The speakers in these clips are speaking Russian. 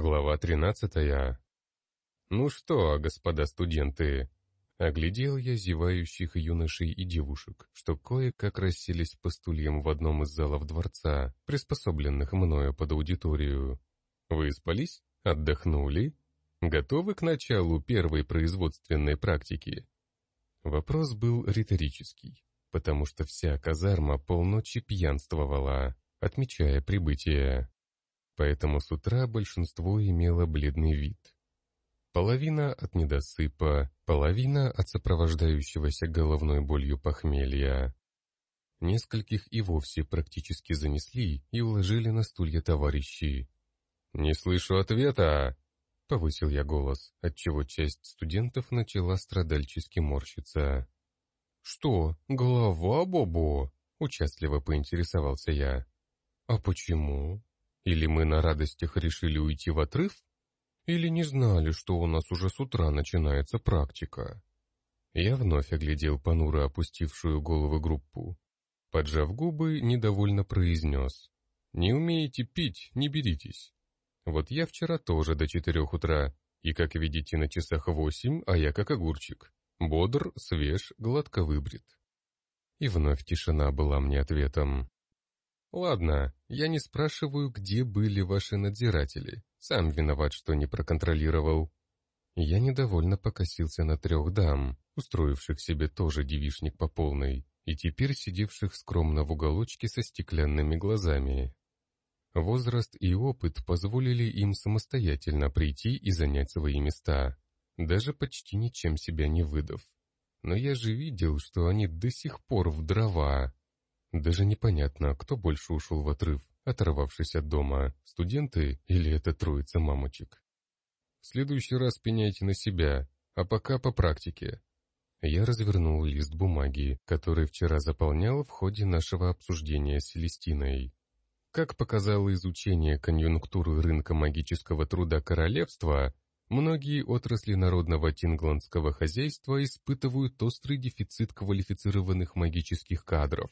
Глава 13. Ну что, господа студенты, оглядел я зевающих юношей и девушек, что кое-как расселись по стульям в одном из залов дворца, приспособленных мною под аудиторию. Вы спались? Отдохнули? Готовы к началу первой производственной практики? Вопрос был риторический, потому что вся казарма полночи пьянствовала, отмечая прибытие поэтому с утра большинство имело бледный вид. Половина от недосыпа, половина от сопровождающегося головной болью похмелья. Нескольких и вовсе практически занесли и уложили на стулья товарищи. «Не слышу ответа!» — повысил я голос, отчего часть студентов начала страдальчески морщиться. «Что, голова, Бобо?» — участливо поинтересовался я. «А почему?» Или мы на радостях решили уйти в отрыв? Или не знали, что у нас уже с утра начинается практика? Я вновь оглядел понуро опустившую головы группу. Поджав губы, недовольно произнес. «Не умеете пить, не беритесь. Вот я вчера тоже до четырех утра, и, как видите, на часах восемь, а я как огурчик. Бодр, свеж, гладко выбрит». И вновь тишина была мне ответом. «Ладно, я не спрашиваю, где были ваши надзиратели. Сам виноват, что не проконтролировал». Я недовольно покосился на трех дам, устроивших себе тоже девишник по полной, и теперь сидевших скромно в уголочке со стеклянными глазами. Возраст и опыт позволили им самостоятельно прийти и занять свои места, даже почти ничем себя не выдав. Но я же видел, что они до сих пор в дрова, даже непонятно, кто больше ушел в отрыв, оторвавшись от дома, студенты или это троица мамочек. В следующий раз пеняйте на себя, а пока по практике. Я развернул лист бумаги, который вчера заполнял в ходе нашего обсуждения с Селестиной. Как показало изучение конъюнктуры рынка магического труда королевства, многие отрасли народного тингландского хозяйства испытывают острый дефицит квалифицированных магических кадров.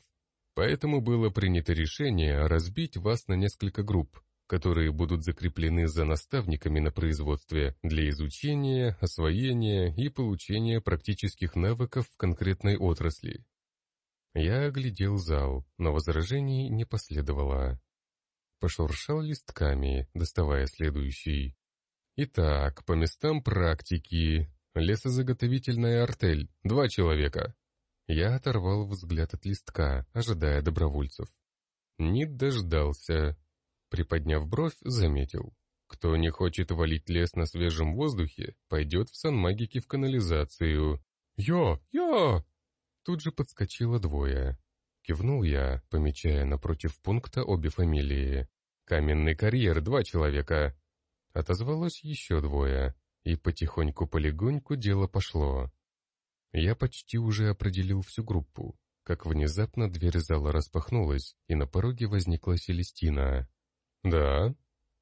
Поэтому было принято решение разбить вас на несколько групп, которые будут закреплены за наставниками на производстве для изучения, освоения и получения практических навыков в конкретной отрасли. Я оглядел зал, но возражений не последовало. Пошуршал листками, доставая следующий. Итак, по местам практики. Лесозаготовительная артель. Два человека. Я оторвал взгляд от листка, ожидая добровольцев. Не дождался. Приподняв бровь, заметил. Кто не хочет валить лес на свежем воздухе, пойдет в санмагике в канализацию. «Я! Я!» Тут же подскочило двое. Кивнул я, помечая напротив пункта обе фамилии. «Каменный карьер, два человека!» Отозвалось еще двое, и потихоньку-полегоньку дело пошло. Я почти уже определил всю группу, как внезапно дверь зала распахнулась, и на пороге возникла Селестина. «Да?»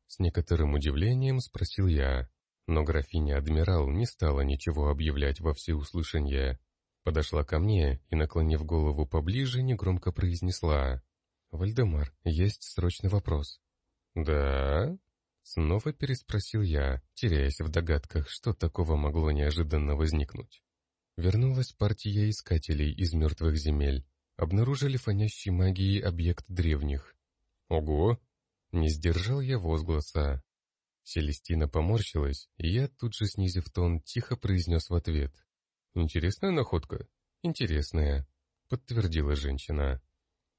С некоторым удивлением спросил я, но графиня-адмирал не стала ничего объявлять во всеуслышание. Подошла ко мне и, наклонив голову поближе, негромко произнесла. «Вальдемар, есть срочный вопрос». «Да?» Снова переспросил я, теряясь в догадках, что такого могло неожиданно возникнуть. Вернулась партия искателей из мертвых земель. Обнаружили фонящий магией объект древних. Ого! Не сдержал я возгласа. Селестина поморщилась, и я, тут же снизив тон, тихо произнес в ответ. «Интересная находка?» «Интересная», — подтвердила женщина.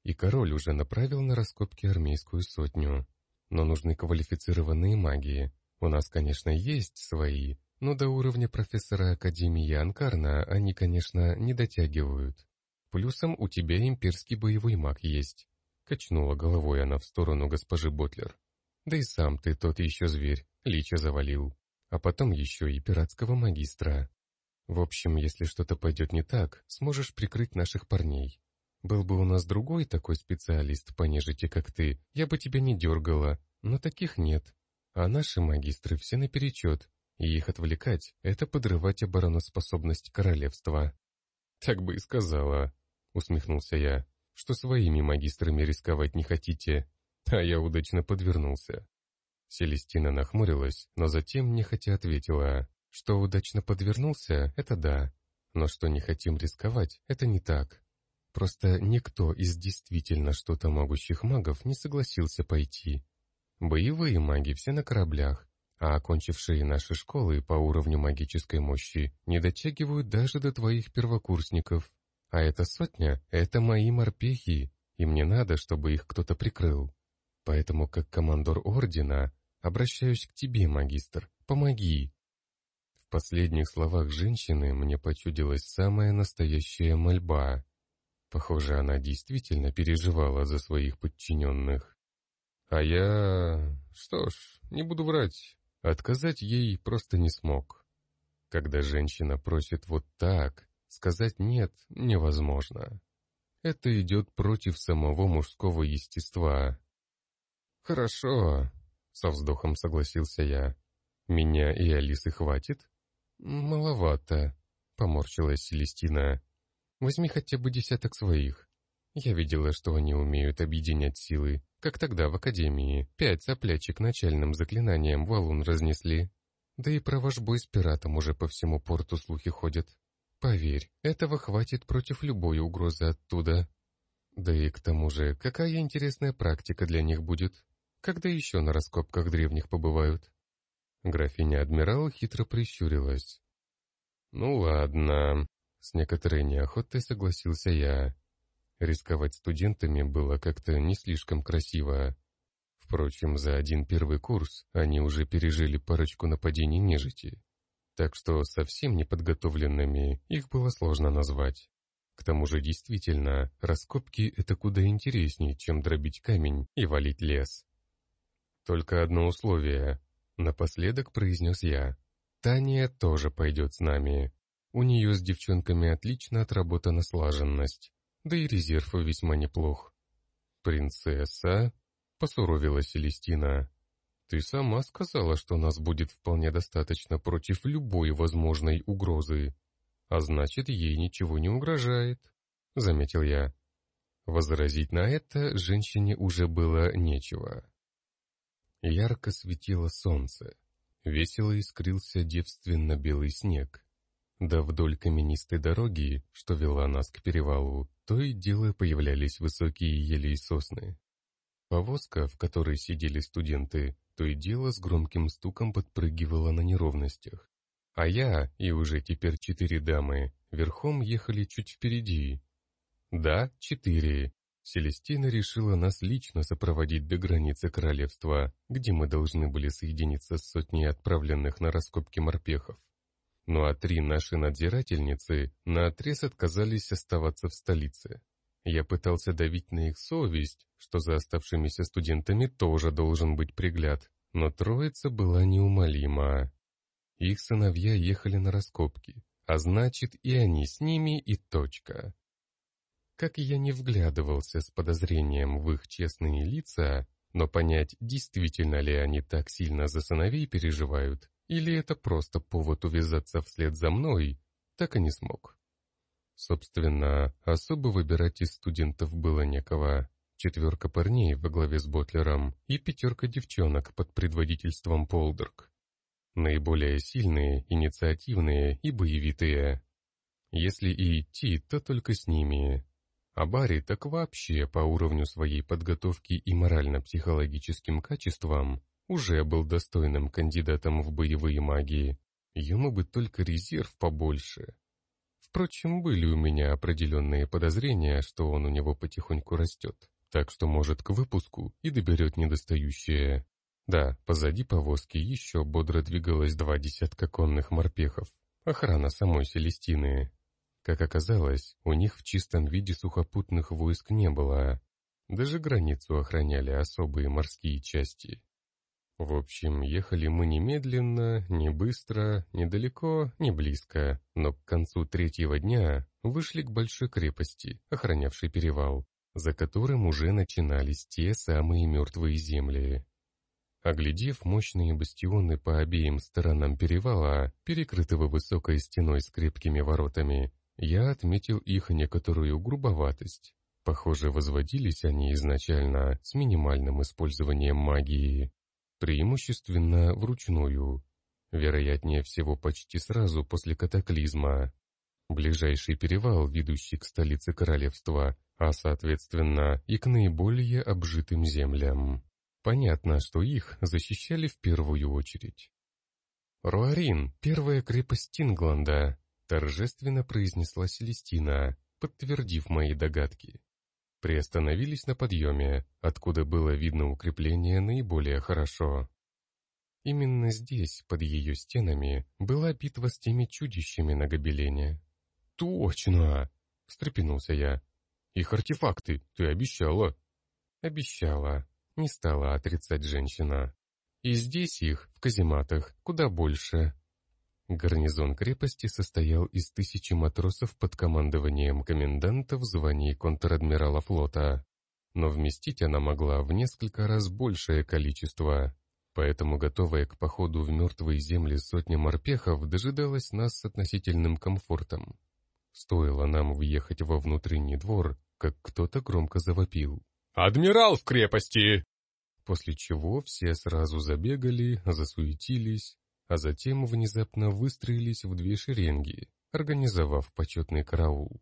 И король уже направил на раскопки армейскую сотню. Но нужны квалифицированные магии. У нас, конечно, есть свои, но до уровня профессора Академии Анкарна они, конечно, не дотягивают. Плюсом у тебя имперский боевой маг есть. Качнула головой она в сторону госпожи Ботлер. Да и сам ты тот еще зверь, лича завалил. А потом еще и пиратского магистра. В общем, если что-то пойдет не так, сможешь прикрыть наших парней. Был бы у нас другой такой специалист по нежити, как ты, я бы тебя не дергала, но таких нет. А наши магистры все наперечет, и их отвлекать — это подрывать обороноспособность королевства. «Так бы и сказала», — усмехнулся я, — «что своими магистрами рисковать не хотите, а я удачно подвернулся». Селестина нахмурилась, но затем нехотя ответила, что удачно подвернулся, это да, но что не хотим рисковать, это не так. Просто никто из действительно что-то могущих магов не согласился пойти. Боевые маги все на кораблях, а окончившие наши школы по уровню магической мощи не дотягивают даже до твоих первокурсников. А эта сотня — это мои морпехи, и мне надо, чтобы их кто-то прикрыл. Поэтому, как командор Ордена, обращаюсь к тебе, магистр, помоги. В последних словах женщины мне почудилась самая настоящая мольба. Похоже, она действительно переживала за своих подчиненных. А я... что ж, не буду врать, отказать ей просто не смог. Когда женщина просит вот так, сказать «нет» невозможно. Это идет против самого мужского естества. «Хорошо», — со вздохом согласился я. «Меня и Алисы хватит?» «Маловато», — поморщилась Селестина. «Возьми хотя бы десяток своих. Я видела, что они умеют объединять силы, как тогда в Академии. Пять соплячек начальным заклинанием валун разнесли. Да и про ваш бой с пиратом уже по всему порту слухи ходят. Поверь, этого хватит против любой угрозы оттуда. Да и к тому же, какая интересная практика для них будет. Когда еще на раскопках древних побывают? Графиня Адмирал хитро прищурилась. «Ну ладно», — с некоторой неохотой согласился я. Рисковать студентами было как-то не слишком красиво. Впрочем, за один первый курс они уже пережили парочку нападений нежити так что совсем неподготовленными их было сложно назвать. К тому же действительно, раскопки — это куда интереснее, чем дробить камень и валить лес. «Только одно условие», — напоследок произнес я. «Таня тоже пойдет с нами. У нее с девчонками отлично отработана слаженность, да и резерв весьма неплох». «Принцесса?» — посуровила Селестина. Ты сама сказала, что нас будет вполне достаточно против любой возможной угрозы. А значит, ей ничего не угрожает, — заметил я. Возразить на это женщине уже было нечего. Ярко светило солнце. Весело искрился девственно белый снег. Да вдоль каменистой дороги, что вела нас к перевалу, то и дело появлялись высокие ели и сосны. Повозка, в которой сидели студенты, то и дело с громким стуком подпрыгивала на неровностях. А я, и уже теперь четыре дамы, верхом ехали чуть впереди. Да, четыре. Селестина решила нас лично сопроводить до границы королевства, где мы должны были соединиться с сотней отправленных на раскопки морпехов. Ну а три наши надзирательницы наотрез отказались оставаться в столице. Я пытался давить на их совесть, что за оставшимися студентами тоже должен быть пригляд, но троица была неумолима. Их сыновья ехали на раскопки, а значит и они с ними и точка. Как я не вглядывался с подозрением в их честные лица, но понять, действительно ли они так сильно за сыновей переживают, или это просто повод увязаться вслед за мной, так и не смог. Собственно, особо выбирать из студентов было некого. Четверка парней во главе с Ботлером и пятерка девчонок под предводительством Полдерг. Наиболее сильные, инициативные и боевитые. Если и идти, то только с ними. А Барри так вообще по уровню своей подготовки и морально-психологическим качествам уже был достойным кандидатом в боевые магии. Ему бы только резерв побольше, Впрочем, были у меня определенные подозрения, что он у него потихоньку растет, так что, может, к выпуску и доберет недостающее. Да, позади повозки еще бодро двигалось два десятка конных морпехов, охрана самой Селестины. Как оказалось, у них в чистом виде сухопутных войск не было. Даже границу охраняли особые морские части. В общем, ехали мы не медленно, не быстро, недалеко, не близко, но к концу третьего дня вышли к большой крепости, охранявшей перевал, за которым уже начинались те самые мертвые земли. Оглядев мощные бастионы по обеим сторонам перевала, перекрытого высокой стеной с крепкими воротами, я отметил их некоторую грубоватость. Похоже, возводились они изначально с минимальным использованием магии. Преимущественно вручную. Вероятнее всего почти сразу после катаклизма. Ближайший перевал, ведущий к столице королевства, а соответственно и к наиболее обжитым землям. Понятно, что их защищали в первую очередь. «Руарин, первая крепость Ингланда», — торжественно произнесла Селестина, подтвердив мои догадки. Приостановились на подъеме, откуда было видно укрепление наиболее хорошо. Именно здесь, под ее стенами, была битва с теми чудищами на гобелене. «Точно!» — встрепенулся я. «Их артефакты, ты обещала!» «Обещала», — не стала отрицать женщина. «И здесь их, в казематах, куда больше. Гарнизон крепости состоял из тысячи матросов под командованием коменданта в звании контр-адмирала флота, но вместить она могла в несколько раз большее количество, поэтому готовая к походу в мертвые земли сотня морпехов дожидалась нас с относительным комфортом. Стоило нам въехать во внутренний двор, как кто-то громко завопил. «Адмирал в крепости!» После чего все сразу забегали, засуетились, а затем внезапно выстроились в две шеренги, организовав почетный караул.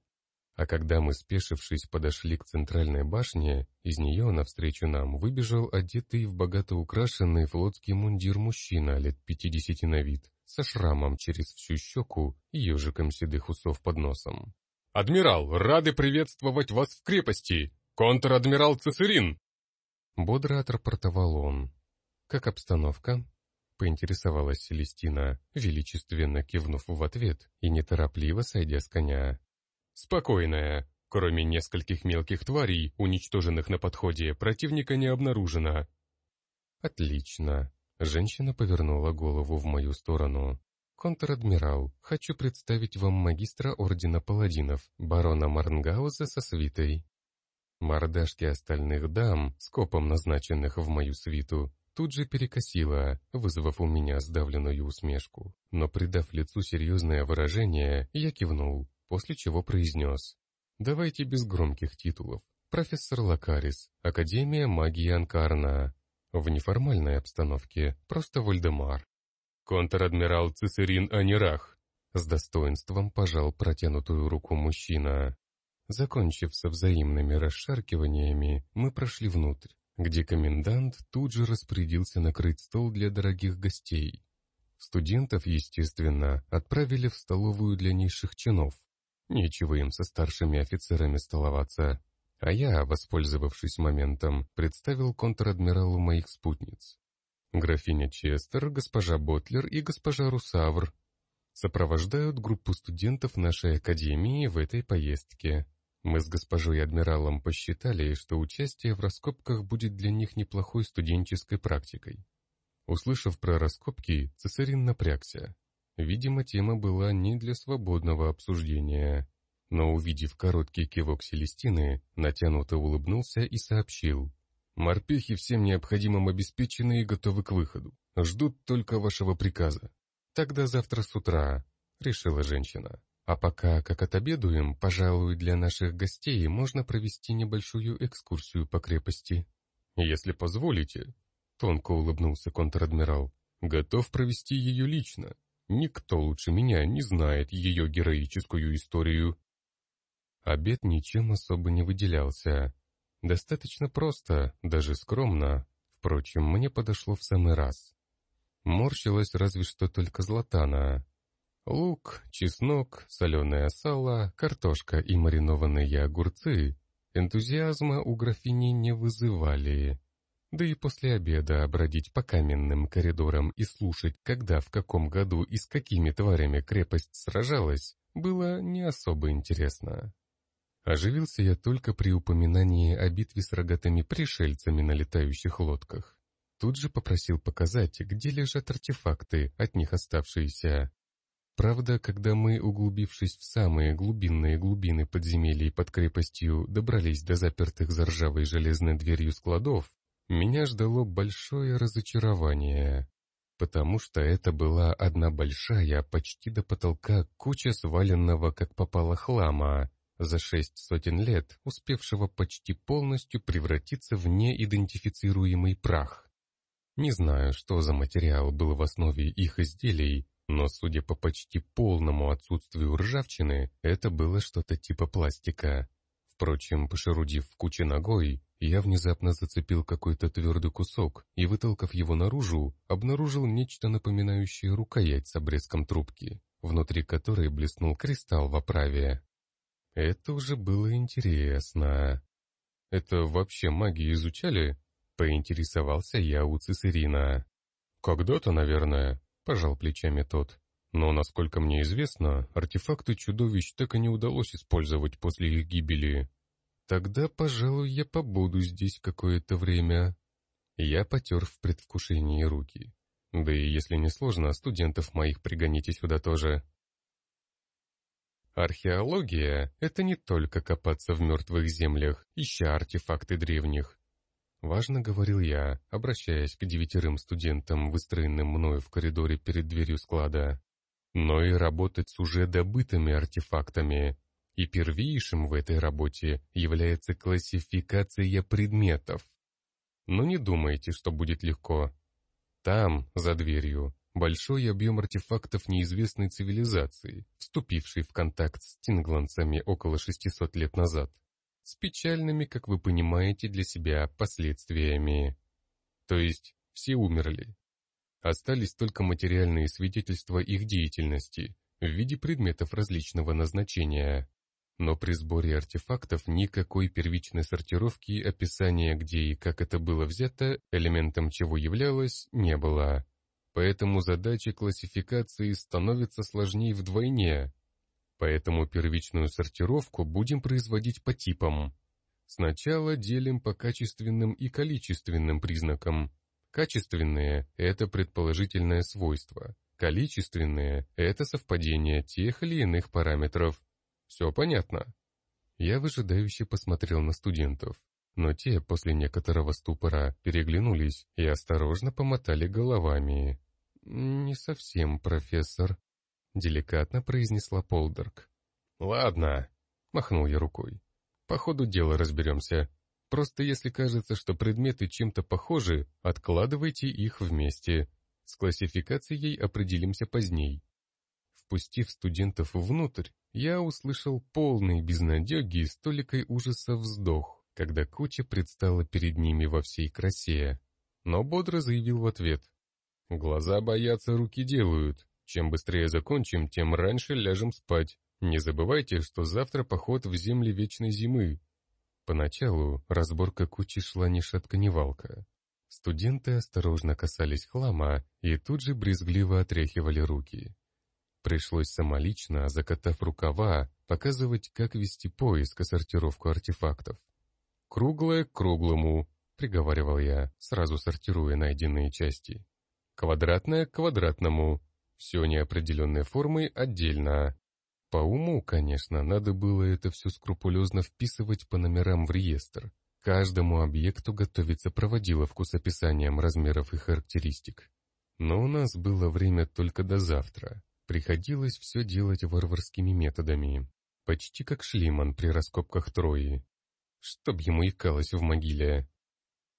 А когда мы, спешившись, подошли к центральной башне, из нее навстречу нам выбежал одетый в богато украшенный флотский мундир мужчина лет пятидесяти на вид, со шрамом через всю щеку и ежиком седых усов под носом. «Адмирал, рады приветствовать вас в крепости! Контр-адмирал Цесарин!» Бодро отрапортовал он. «Как обстановка?» Поинтересовалась Селестина, величественно кивнув в ответ и неторопливо сойдя с коня. «Спокойная. Кроме нескольких мелких тварей, уничтоженных на подходе, противника не обнаружено». «Отлично». Женщина повернула голову в мою сторону. «Контр-адмирал, хочу представить вам магистра Ордена Паладинов, барона Марнгауза со свитой». Мордашки остальных дам, скопом назначенных в мою свиту, тут же перекосило, вызвав у меня сдавленную усмешку. Но придав лицу серьезное выражение, я кивнул, после чего произнес. «Давайте без громких титулов. Профессор Лакарис, Академия магии Анкарна. В неформальной обстановке, просто Вальдемар». «Контр-адмирал Цицерин Анирах», с достоинством пожал протянутую руку мужчина. Закончив со взаимными расшаркиваниями, мы прошли внутрь где комендант тут же распорядился накрыть стол для дорогих гостей. Студентов, естественно, отправили в столовую для низших чинов. Нечего им со старшими офицерами столоваться. А я, воспользовавшись моментом, представил контр-адмиралу моих спутниц. Графиня Честер, госпожа Ботлер и госпожа Русавр сопровождают группу студентов нашей академии в этой поездке. Мы с госпожой адмиралом посчитали, что участие в раскопках будет для них неплохой студенческой практикой. Услышав про раскопки, цесарин напрягся. Видимо, тема была не для свободного обсуждения. Но увидев короткий кивок Селестины, натянуто улыбнулся и сообщил. «Морпехи всем необходимым обеспечены и готовы к выходу. Ждут только вашего приказа». «Тогда завтра с утра», — решила женщина. А пока, как отобедуем, пожалуй, для наших гостей можно провести небольшую экскурсию по крепости. Если позволите, тонко улыбнулся контр-адмирал, готов провести ее лично. Никто лучше меня не знает ее героическую историю. Обед ничем особо не выделялся. Достаточно просто, даже скромно. Впрочем, мне подошло в самый раз. Морщилась разве что только Златана, Лук, чеснок, соленое сало, картошка и маринованные огурцы энтузиазма у графини не вызывали. Да и после обеда бродить по каменным коридорам и слушать, когда в каком году и с какими тварями крепость сражалась, было не особо интересно. Оживился я только при упоминании о битве с рогатыми пришельцами на летающих лодках. Тут же попросил показать, где лежат артефакты, от них оставшиеся, Правда, когда мы, углубившись в самые глубинные глубины подземелий под крепостью, добрались до запертых за ржавой железной дверью складов, меня ждало большое разочарование, потому что это была одна большая, почти до потолка, куча сваленного, как попало, хлама, за шесть сотен лет, успевшего почти полностью превратиться в неидентифицируемый прах. Не знаю, что за материал был в основе их изделий, но, судя по почти полному отсутствию ржавчины, это было что-то типа пластика. Впрочем, пошерудив в куче ногой, я внезапно зацепил какой-то твердый кусок и, вытолкав его наружу, обнаружил нечто напоминающее рукоять с обрезком трубки, внутри которой блеснул кристалл в оправе. Это уже было интересно. «Это вообще маги изучали?» — поинтересовался я у Цисерина. «Когда-то, наверное», — пожал плечами тот. «Но, насколько мне известно, артефакты чудовищ так и не удалось использовать после их гибели. Тогда, пожалуй, я побуду здесь какое-то время». Я потер в предвкушении руки. Да и если не сложно, студентов моих пригоните сюда тоже. Археология — это не только копаться в мертвых землях, ища артефакты древних. Важно говорил я, обращаясь к девятерым студентам, выстроенным мною в коридоре перед дверью склада. Но и работать с уже добытыми артефактами. И первейшим в этой работе является классификация предметов. Но не думайте, что будет легко. Там, за дверью, большой объем артефактов неизвестной цивилизации, вступившей в контакт с тингландцами около 600 лет назад, с печальными, как вы понимаете, для себя последствиями. То есть все умерли. Остались только материальные свидетельства их деятельности в виде предметов различного назначения. Но при сборе артефактов никакой первичной сортировки описания, где и как это было взято, элементом чего являлось, не было. Поэтому задача классификации становится сложнее вдвойне. Поэтому первичную сортировку будем производить по типам. Сначала делим по качественным и количественным признакам. Качественные – это предположительное свойство. Количественные – это совпадение тех или иных параметров. Все понятно? Я выжидающе посмотрел на студентов, но те после некоторого ступора переглянулись и осторожно помотали головами. «Не совсем, профессор», — деликатно произнесла Полдерг. «Ладно», — махнул я рукой. «По ходу дела разберемся. Просто если кажется, что предметы чем-то похожи, откладывайте их вместе. С классификацией определимся поздней». Впустив студентов внутрь, я услышал полный безнадеги и столикой ужаса вздох, когда куча предстала перед ними во всей красе. Но бодро заявил в ответ. Глаза боятся, руки делают. Чем быстрее закончим, тем раньше ляжем спать. Не забывайте, что завтра поход в земли вечной зимы. Поначалу разборка кучи шла ни шатка ни валка. Студенты осторожно касались хлама и тут же брезгливо отряхивали руки. Пришлось самолично, закатав рукава, показывать, как вести поиск и сортировку артефактов. «Круглое к круглому», — приговаривал я, сразу сортируя найденные части. Квадратное к квадратному. Все неопределенной формы отдельно. По уму, конечно, надо было это все скрупулезно вписывать по номерам в реестр. Каждому объекту готовится проводиловку с описанием размеров и характеристик. Но у нас было время только до завтра. Приходилось все делать варварскими методами. Почти как Шлиман при раскопках Трои. Чтоб ему икалось в могиле.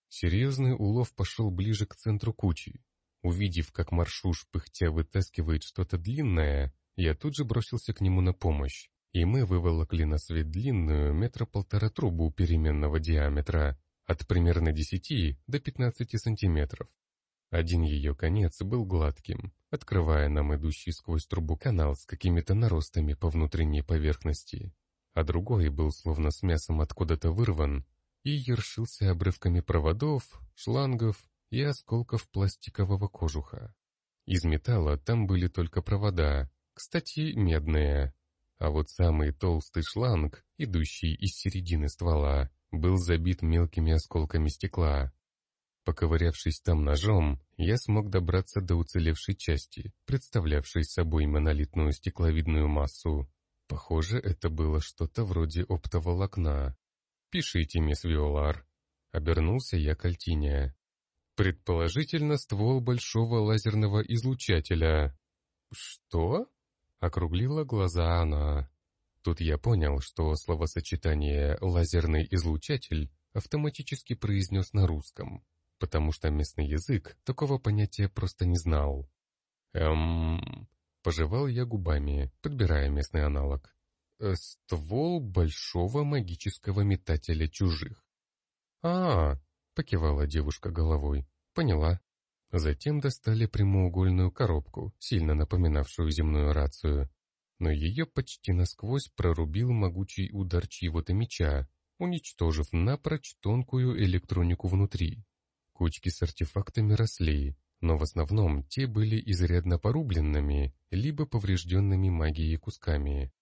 Серьезный улов пошел ближе к центру кучи, Увидев, как маршуш пыхтя вытаскивает что-то длинное, я тут же бросился к нему на помощь, и мы выволокли на свет длинную метра полтора трубу переменного диаметра, от примерно 10 до 15 сантиметров. Один ее конец был гладким, открывая нам идущий сквозь трубу канал с какими-то наростами по внутренней поверхности, а другой был словно с мясом откуда-то вырван и ершился обрывками проводов, шлангов и осколков пластикового кожуха. Из металла там были только провода, кстати, медные. А вот самый толстый шланг, идущий из середины ствола, был забит мелкими осколками стекла. Поковырявшись там ножом, я смог добраться до уцелевшей части, представлявшей собой монолитную стекловидную массу. Похоже, это было что-то вроде оптоволокна. «Пишите, мисс Виолар». Обернулся я к Альтине. Предположительно, ствол большого лазерного излучателя. «Что?» — округлила глаза она. Тут я понял, что словосочетание «лазерный излучатель» автоматически произнес на русском, потому что местный язык такого понятия просто не знал. Эм... Пожевал я губами, подбирая местный аналог. Э, ствол большого магического метателя чужих. а, покивала девушка головой. «Поняла». Затем достали прямоугольную коробку, сильно напоминавшую земную рацию. Но ее почти насквозь прорубил могучий удар чьего-то меча, уничтожив напрочь тонкую электронику внутри. Кучки с артефактами росли, но в основном те были изрядно порубленными, либо поврежденными магией кусками.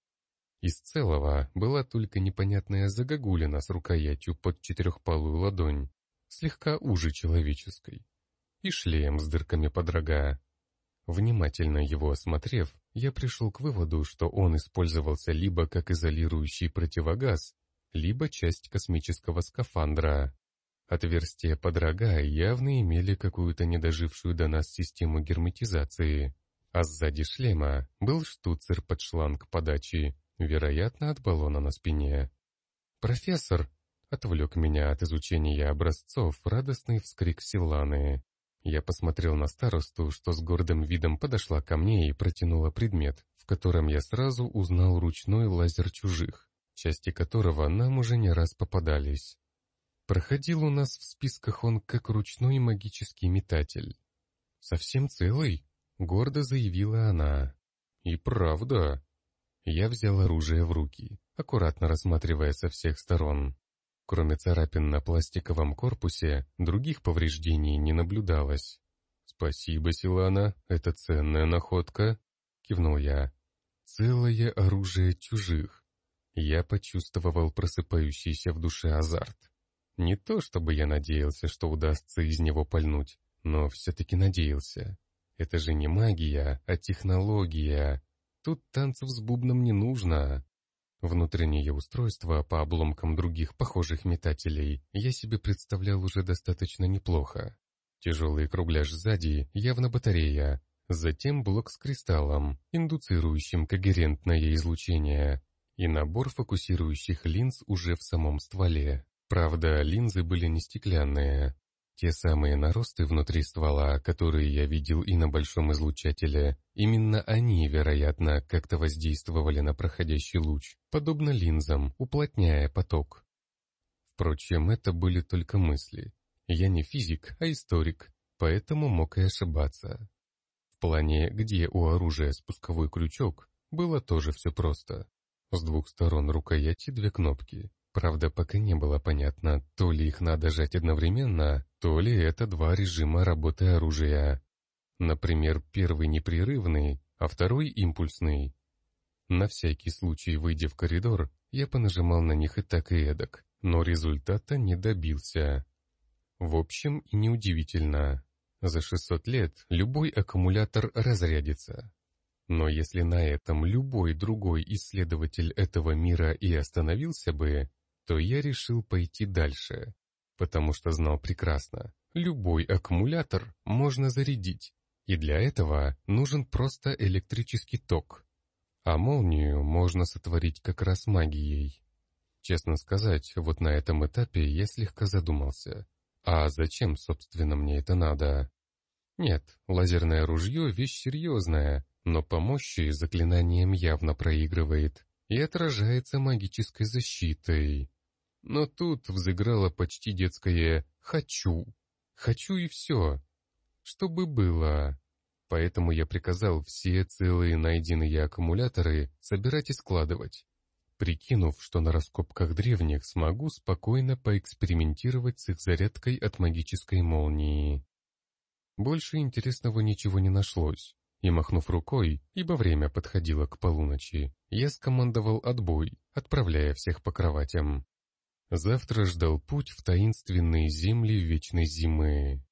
Из целого была только непонятная загогулина с рукоятью под четырехпалую ладонь, слегка уже человеческой, и шлем с дырками под рога. Внимательно его осмотрев, я пришел к выводу, что он использовался либо как изолирующий противогаз, либо часть космического скафандра. Отверстия под рога явно имели какую-то недожившую до нас систему герметизации, а сзади шлема был штуцер под шланг подачи, вероятно, от баллона на спине. «Профессор!» — отвлек меня от изучения образцов радостный вскрик Силаны. Я посмотрел на старосту, что с гордым видом подошла ко мне и протянула предмет, в котором я сразу узнал ручной лазер чужих, части которого нам уже не раз попадались. Проходил у нас в списках он как ручной магический метатель. «Совсем целый?» — гордо заявила она. «И правда». Я взял оружие в руки, аккуратно рассматривая со всех сторон. Кроме царапин на пластиковом корпусе, других повреждений не наблюдалось. «Спасибо, Силана, это ценная находка», — кивнул я. «Целое оружие чужих». Я почувствовал просыпающийся в душе азарт. Не то, чтобы я надеялся, что удастся из него пальнуть, но все-таки надеялся. Это же не магия, а технология. Тут танцев с бубном не нужно. Внутреннее устройство по обломкам других похожих метателей я себе представлял уже достаточно неплохо. Тяжелый кругляш сзади, явно батарея. Затем блок с кристаллом, индуцирующим когерентное излучение. И набор фокусирующих линз уже в самом стволе. Правда, линзы были не стеклянные. Те самые наросты внутри ствола, которые я видел и на большом излучателе, именно они, вероятно, как-то воздействовали на проходящий луч, подобно линзам, уплотняя поток. Впрочем, это были только мысли. Я не физик, а историк, поэтому мог и ошибаться. В плане, где у оружия спусковой крючок, было тоже все просто. С двух сторон рукояти две кнопки, Правда, пока не было понятно, то ли их надо жать одновременно, то ли это два режима работы оружия. Например, первый непрерывный, а второй импульсный. На всякий случай, выйдя в коридор, я понажимал на них и так и эдак, но результата не добился. В общем, и неудивительно. За 600 лет любой аккумулятор разрядится. Но если на этом любой другой исследователь этого мира и остановился бы, то я решил пойти дальше, потому что знал прекрасно, любой аккумулятор можно зарядить, и для этого нужен просто электрический ток. А молнию можно сотворить как раз магией. Честно сказать, вот на этом этапе я слегка задумался. А зачем, собственно, мне это надо? Нет, лазерное ружье — вещь серьезная, но по мощи заклинанием явно проигрывает и отражается магической защитой. Но тут взыграло почти детское «хочу». «Хочу» и все. Чтобы было. Поэтому я приказал все целые найденные аккумуляторы собирать и складывать, прикинув, что на раскопках древних смогу спокойно поэкспериментировать с их зарядкой от магической молнии. Больше интересного ничего не нашлось, и, махнув рукой, ибо время подходило к полуночи, я скомандовал отбой, отправляя всех по кроватям. Завтра ждал путь в таинственные земли вечной зимы.